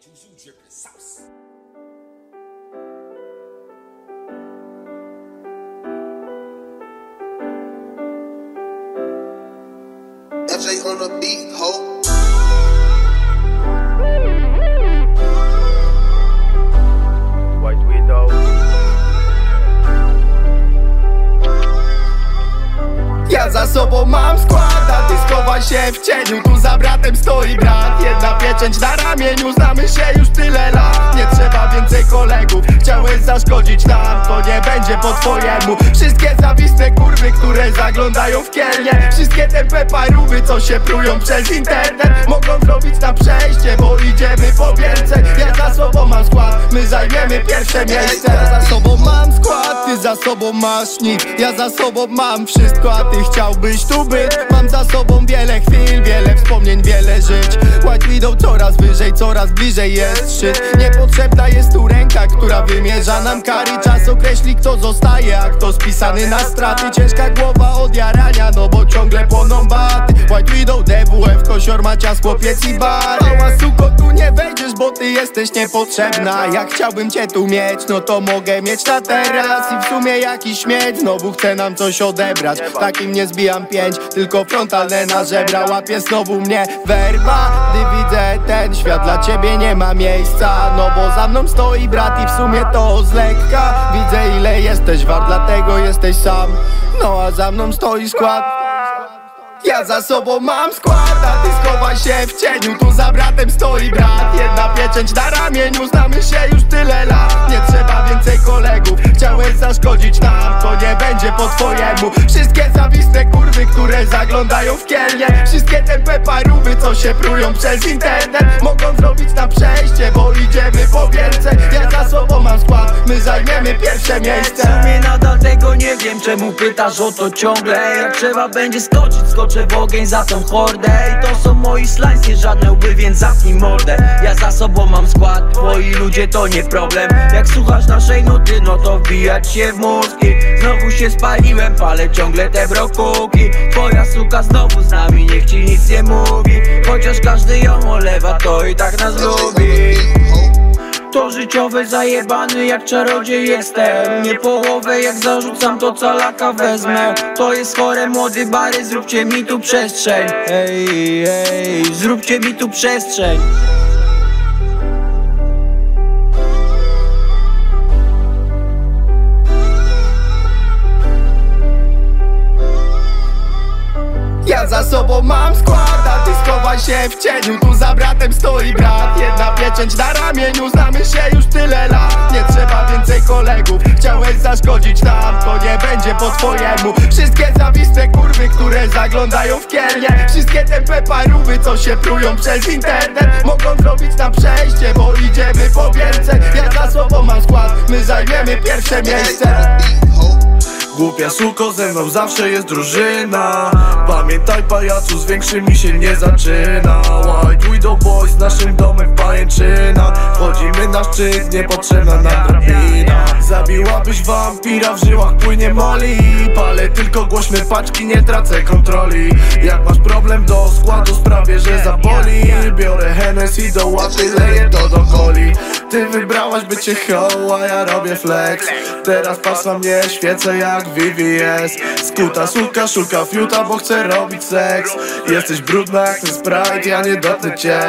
Juicy dripping sauce. FJ on the beat, ho. Za sobą mam skład, a ty schowaj się w cieniu Tu za bratem stoi brat. Jedna pieczęć na ramieniu, znamy się już tyle lat. Nie trzeba zaszkodzić nam, to nie będzie po twojemu. Wszystkie zawistne kurwy, które zaglądają w kielnie. Wszystkie te peparuby, co się prują przez internet Mogą zrobić nam przejście, bo idziemy po więcej Ja za sobą mam skład, my zajmiemy pierwsze miejsce. Ja za sobą mam skład, ty za sobą masz nic. Ja za sobą mam wszystko, a ty chciałbyś tu być? Mam za sobą wiele chwil, wiele wspomnień, wiele żyć. White Widow coraz wyżej, coraz bliżej jest szczyt. Niepotrzebna jest tu ręka, która wymierza nam kary. Czas określi kto zostaje, a kto spisany na straty. Ciężka głowa od jarania, no bo ciągle płoną baty. White Widow, DWF, kosior, macias, chłopiec i bar Mała suko, tu nie wejdziesz, bo ty jesteś niepotrzebna. Jak chciałbym cię tu mieć, no to mogę mieć na teraz. I w sumie jakiś śmieć, znowu chce nam coś odebrać. Takim nie zbijam pięć, tylko frontalne na żebra. Łapie znowu mnie werba, gdy widzę ten świat Dla ciebie nie ma miejsca, no bo za mną stoi brat I w sumie to z lekka. Widzę ile jesteś wart, dlatego jesteś sam. No a za mną stoi skład. Ja za sobą mam skład, a ty schowaj się w cieniu. Tu za bratem stoi brat Pieczęć na ramieniu Znamy się już tyle lat. Nie trzeba więcej kolegów Chciałeś zaszkodzić nam To nie będzie po twojemu. Wszystkie zawistne kurwy, które zaglądają w kielnie. Wszystkie te peparuby, co się prują przez internet Mogą zrobić na przejście, bo idziemy po więcej zajmiemy pierwsze miejsce. W sumie nadal tego nie wiem, czemu pytasz o to ciągle? Jak trzeba będzie skoczyć, skoczę w ogień za tą hordę. I to są moi nie żadne łby, więc zamknij mordę. Ja za sobą mam skład, twoi ludzie to nie problem. Jak słuchasz naszej nuty, no to wbijać się w mózgi Znowu się spaliłem, palę ciągle te brokuki Twoja suka znowu z nami, niech ci nic nie mówi. Chociaż każdy ją olewa, to i tak nas lubi. To życiowe zajebany jak czarodziej jestem. Nie połowę jak zarzucam to calaka wezmę. To jest chore młody bary zróbcie mi tu przestrzeń. Ej, ej, zróbcie mi tu przestrzeń. Ja za sobą mam skład, schowaj się w cieniu Tu za bratem stoi brat. Jedna pieczęć na ramieniu Znamy się już tyle lat. Nie trzeba więcej kolegów Chciałeś zaszkodzić nam To nie będzie po twojemu. Wszystkie zawistne kurwy, które zaglądają w kielnie. Wszystkie te peparuby, co się prują przez internet Mogą zrobić na przejście, bo idziemy po więcej Ja za sobą mam skład My zajmiemy pierwsze miejsce. Głupia suko, ze mną zawsze jest drużyna. Pamiętaj pajacu, z większymi się nie zaczyna. White Widow Boys, naszym domem pajęczyna. Wchodzimy na szczyt, niepotrzebna nam drabina Zabiłabyś wampira, w żyłach płynie moli Palę tylko głośne paczki, nie tracę kontroli. Jak masz problem do składu, sprawię, że zaboli. Biorę Hennessy do łapy, leję to do coli Ty wybrałaś bycie show, a ja robię flex. Teraz patrz na mnie, świecę jak VVS Skuta suka, szuka fiuta, bo chcę robić seks. Jesteś brudna jak ten Sprite, ja nie dotknę cię